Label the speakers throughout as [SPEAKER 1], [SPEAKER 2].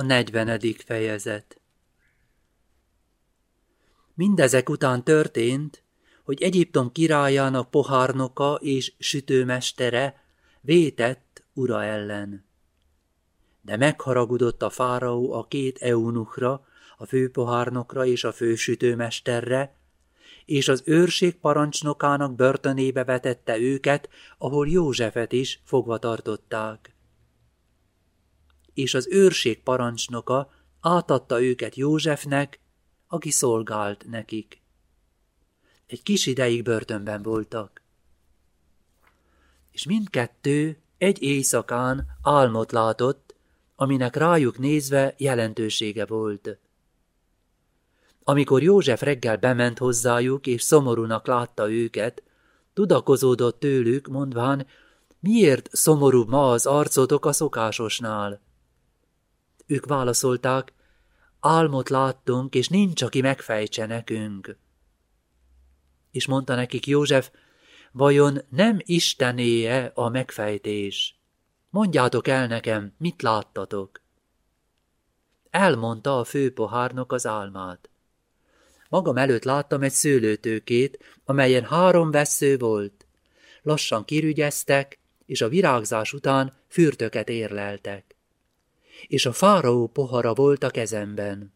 [SPEAKER 1] A negyvenedik fejezet Mindezek után történt, hogy Egyiptom királyának pohárnoka és sütőmestere vétett ura ellen. De megharagudott a fáraó a két eunuchra, a főpohárnokra és a fősütőmesterre, és az őrség parancsnokának börtönébe vetette őket, ahol Józsefet is fogva tartották és az őrség parancsnoka átadta őket Józsefnek, aki szolgált nekik. Egy kis ideig börtönben voltak. És mindkettő egy éjszakán álmot látott, aminek rájuk nézve jelentősége volt. Amikor József reggel bement hozzájuk, és szomorúnak látta őket, tudakozódott tőlük, mondván, miért szomorúbb ma az arcotok a szokásosnál? Ők válaszolták, álmot láttunk, és nincs, aki megfejtse nekünk. És mondta nekik József, vajon nem Istenéje a megfejtés? Mondjátok el nekem, mit láttatok? Elmondta a főpohárnok az álmát. Magam előtt láttam egy szőlőtőkét, amelyen három vesző volt. Lassan kirügyeztek, és a virágzás után fürtöket érleltek és a fáraó pohara volt a kezemben.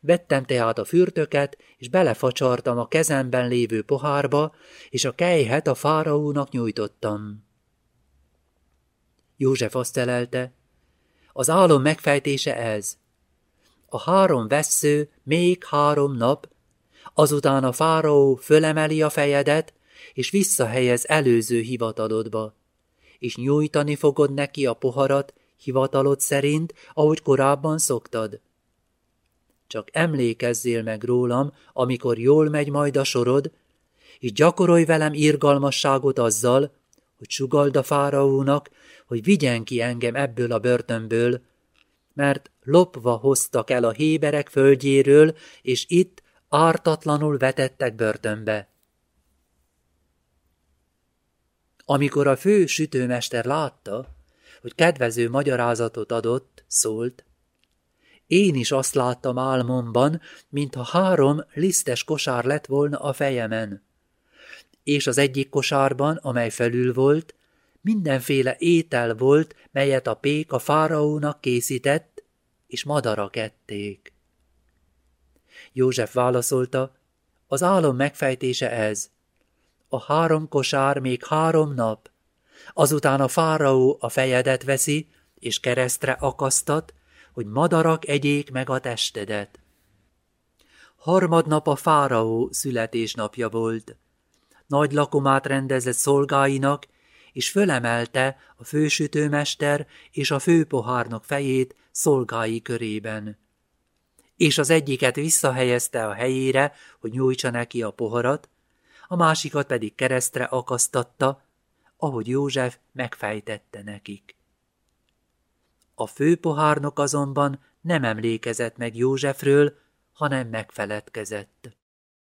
[SPEAKER 1] Vettem tehát a fürtöket, és belefacsartam a kezemben lévő pohárba, és a kejhet a fáraónak nyújtottam. József azt elelte, az álom megfejtése ez. A három vessző, még három nap, azután a fáraó fölemeli a fejedet, és visszahelyez előző hivatalodba, és nyújtani fogod neki a poharat, hivatalod szerint, ahogy korábban szoktad. Csak emlékezzél meg rólam, amikor jól megy majd a sorod, és gyakorolj velem irgalmasságot azzal, hogy sugald a fáraónak, hogy vigyen ki engem ebből a börtönből, mert lopva hoztak el a héberek földjéről, és itt ártatlanul vetettek börtönbe. Amikor a fő sütőmester látta, hogy kedvező magyarázatot adott, szólt. Én is azt láttam álmomban, mintha három lisztes kosár lett volna a fejemen. És az egyik kosárban, amely felül volt, mindenféle étel volt, melyet a pék a fáraónak készített, és madarak ették. József válaszolta, az álom megfejtése ez. A három kosár még három nap, Azután a fáraó a fejedet veszi, és keresztre akasztat, hogy madarak egyék meg a testedet. Harmadnap a fáraó születésnapja volt. Nagy lakomát rendezett szolgáinak, és fölemelte a fősütőmester és a főpohárnok fejét szolgái körében. És az egyiket visszahelyezte a helyére, hogy nyújtsa neki a poharat, a másikat pedig keresztre akasztatta, ahogy József megfejtette nekik. A főpohárnok azonban nem emlékezett meg Józsefről, hanem megfeledkezett.